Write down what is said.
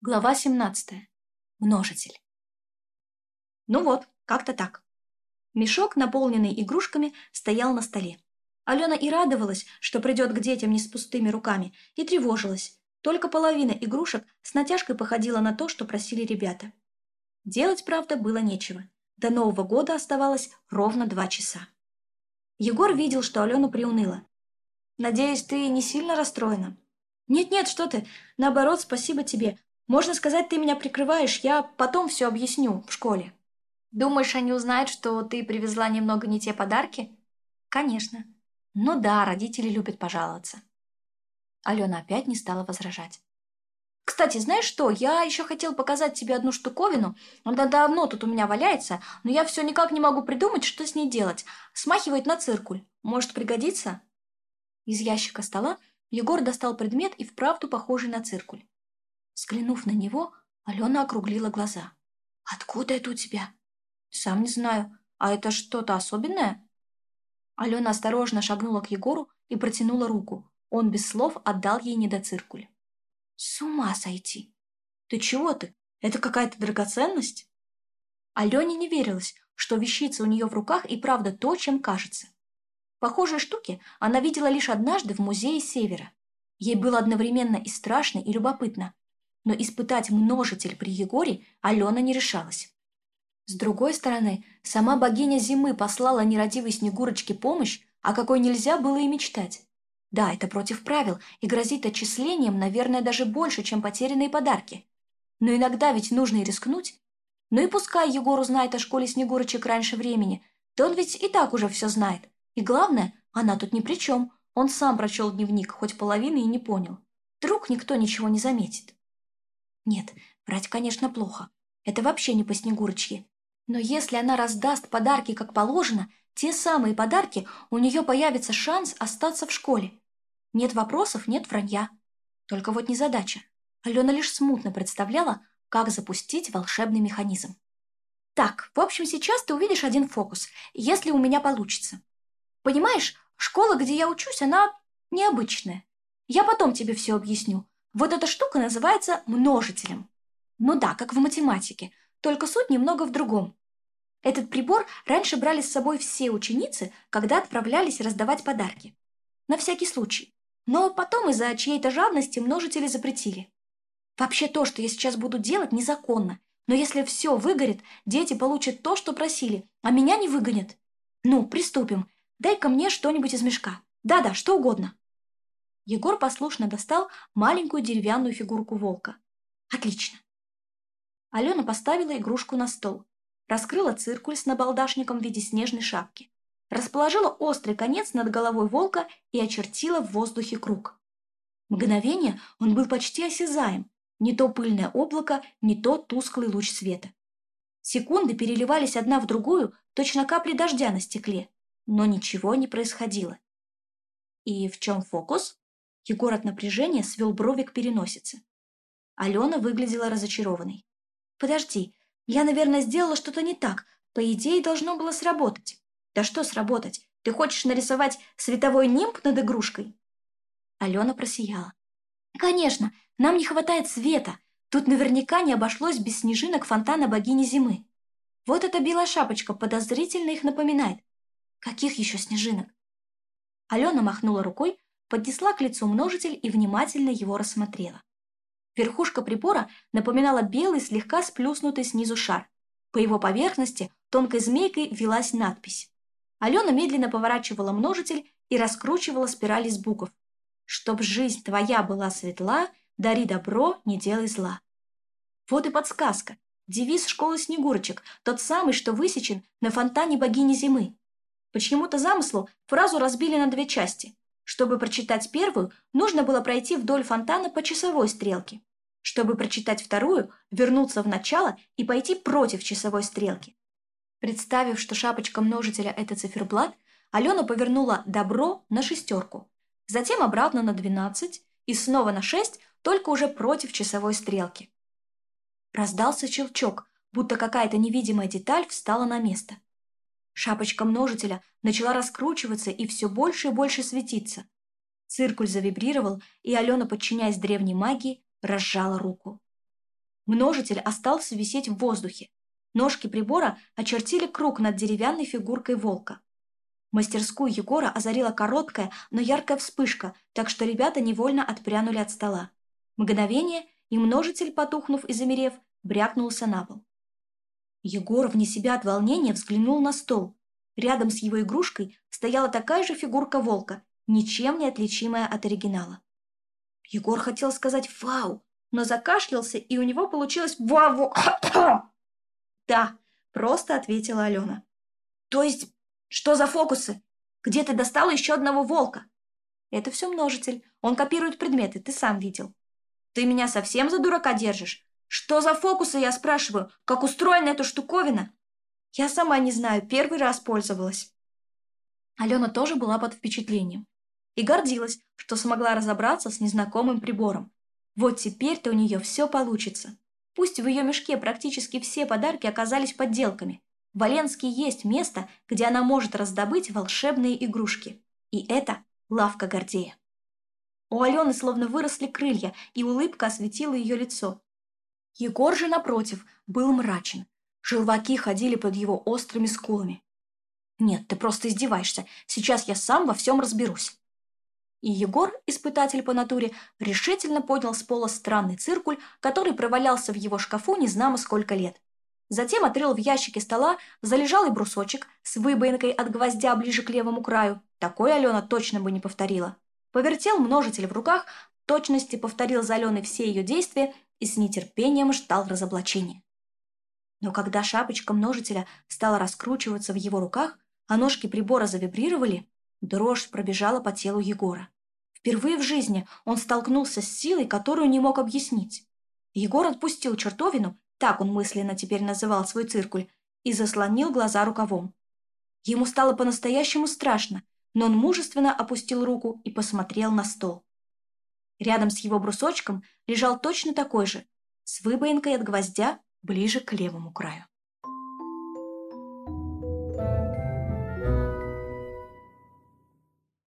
Глава 17. Множитель. Ну вот, как-то так. Мешок, наполненный игрушками, стоял на столе. Алена и радовалась, что придет к детям не с пустыми руками, и тревожилась. Только половина игрушек с натяжкой походила на то, что просили ребята. Делать, правда, было нечего. До Нового года оставалось ровно два часа. Егор видел, что Алена приуныла. «Надеюсь, ты не сильно расстроена?» «Нет-нет, что ты! Наоборот, спасибо тебе. Можно сказать, ты меня прикрываешь, я потом все объясню в школе. Думаешь, они узнают, что ты привезла немного не те подарки? Конечно. Ну да, родители любят пожаловаться. Алена опять не стала возражать. Кстати, знаешь что, я еще хотел показать тебе одну штуковину. Она давно тут у меня валяется, но я все никак не могу придумать, что с ней делать. Смахивает на циркуль. Может пригодиться? Из ящика стола Егор достал предмет и вправду похожий на циркуль. Взглянув на него, Алена округлила глаза. «Откуда это у тебя?» «Сам не знаю. А это что-то особенное?» Алена осторожно шагнула к Егору и протянула руку. Он без слов отдал ей недоциркуль. «С ума сойти!» «Ты чего ты? Это какая-то драгоценность?» Алене не верилось, что вещица у нее в руках и правда то, чем кажется. Похожие штуки она видела лишь однажды в музее Севера. Ей было одновременно и страшно, и любопытно но испытать множитель при Егоре Алена не решалась. С другой стороны, сама богиня зимы послала нерадивой Снегурочке помощь, о какой нельзя было и мечтать. Да, это против правил и грозит отчислением, наверное, даже больше, чем потерянные подарки. Но иногда ведь нужно и рискнуть. Ну и пускай Егор узнает о школе Снегурочек раньше времени, то он ведь и так уже все знает. И главное, она тут ни при чем. Он сам прочел дневник, хоть половины и не понял. Вдруг никто ничего не заметит. Нет, врать, конечно, плохо. Это вообще не по Снегурочке. Но если она раздаст подарки как положено, те самые подарки, у нее появится шанс остаться в школе. Нет вопросов, нет вранья. Только вот незадача. Алена лишь смутно представляла, как запустить волшебный механизм. Так, в общем, сейчас ты увидишь один фокус, если у меня получится. Понимаешь, школа, где я учусь, она необычная. Я потом тебе все объясню, вот эта штука называется множителем. Ну да, как в математике, только суть немного в другом. Этот прибор раньше брали с собой все ученицы, когда отправлялись раздавать подарки. На всякий случай. Но потом из-за чьей-то жадности множители запретили. Вообще то, что я сейчас буду делать, незаконно. Но если все выгорит, дети получат то, что просили, а меня не выгонят. Ну, приступим. Дай-ка мне что-нибудь из мешка. Да-да, что угодно. Егор послушно достал маленькую деревянную фигурку волка. Отлично. Алена поставила игрушку на стол, раскрыла циркуль с набалдашником в виде снежной шапки, расположила острый конец над головой волка и очертила в воздухе круг. Мгновение он был почти осязаем, не то пыльное облако, не то тусклый луч света. Секунды переливались одна в другую, точно капли дождя на стекле, но ничего не происходило. И в чем фокус? Егор от напряжения свел брови к переносице. Алена выглядела разочарованной. «Подожди, я, наверное, сделала что-то не так. По идее, должно было сработать». «Да что сработать? Ты хочешь нарисовать световой нимб над игрушкой?» Алена просияла. «Конечно, нам не хватает света. Тут наверняка не обошлось без снежинок фонтана богини зимы. Вот эта белая шапочка подозрительно их напоминает. Каких еще снежинок?» Алена махнула рукой, поднесла к лицу множитель и внимательно его рассмотрела. Верхушка прибора напоминала белый, слегка сплюснутый снизу шар. По его поверхности тонкой змейкой велась надпись. Алена медленно поворачивала множитель и раскручивала спирали из букв. «Чтоб жизнь твоя была светла, дари добро, не делай зла». Вот и подсказка. Девиз школы Снегурочек, тот самый, что высечен на фонтане богини зимы. Почему-то замыслу фразу разбили на две части. Чтобы прочитать первую, нужно было пройти вдоль фонтана по часовой стрелке. Чтобы прочитать вторую, вернуться в начало и пойти против часовой стрелки. Представив, что шапочка множителя – это циферблат, Алена повернула «добро» на шестерку, затем обратно на 12 и снова на 6, только уже против часовой стрелки. Раздался щелчок, будто какая-то невидимая деталь встала на место – Шапочка множителя начала раскручиваться и все больше и больше светиться. Циркуль завибрировал, и Алена, подчиняясь древней магии, разжала руку. Множитель остался висеть в воздухе. Ножки прибора очертили круг над деревянной фигуркой волка. Мастерскую Егора озарила короткая, но яркая вспышка, так что ребята невольно отпрянули от стола. Мгновение, и множитель, потухнув и замерев, брякнулся на пол. Егор вне себя от волнения взглянул на стол. Рядом с его игрушкой стояла такая же фигурка волка, ничем не отличимая от оригинала. Егор хотел сказать «Вау!», но закашлялся, и у него получилось «Вау!» «Да», — просто ответила Алена. «То есть, что за фокусы? Где ты достал еще одного волка?» «Это все множитель. Он копирует предметы, ты сам видел». «Ты меня совсем за дурака держишь? Что за фокусы, я спрашиваю? Как устроена эта штуковина? Я сама не знаю, первый раз пользовалась. Алена тоже была под впечатлением и гордилась, что смогла разобраться с незнакомым прибором. Вот теперь-то у нее все получится. Пусть в ее мешке практически все подарки оказались подделками. В Валенске есть место, где она может раздобыть волшебные игрушки. И это лавка Гордея. У Алены словно выросли крылья, и улыбка осветила ее лицо, Егор же, напротив, был мрачен. Желваки ходили под его острыми скулами. «Нет, ты просто издеваешься. Сейчас я сам во всем разберусь». И Егор, испытатель по натуре, решительно поднял с пола странный циркуль, который провалялся в его шкафу незнамо сколько лет. Затем отрыл в ящике стола залежалый брусочек с выбоинкой от гвоздя ближе к левому краю. Такой Алена точно бы не повторила. Повертел множитель в руках, точности повторил за Аленой все ее действия и с нетерпением ждал разоблачения. Но когда шапочка множителя стала раскручиваться в его руках, а ножки прибора завибрировали, дрожь пробежала по телу Егора. Впервые в жизни он столкнулся с силой, которую не мог объяснить. Егор отпустил чертовину, так он мысленно теперь называл свой циркуль, и заслонил глаза рукавом. Ему стало по-настоящему страшно, но он мужественно опустил руку и посмотрел на стол. Рядом с его брусочком лежал точно такой же, с выбоинкой от гвоздя ближе к левому краю.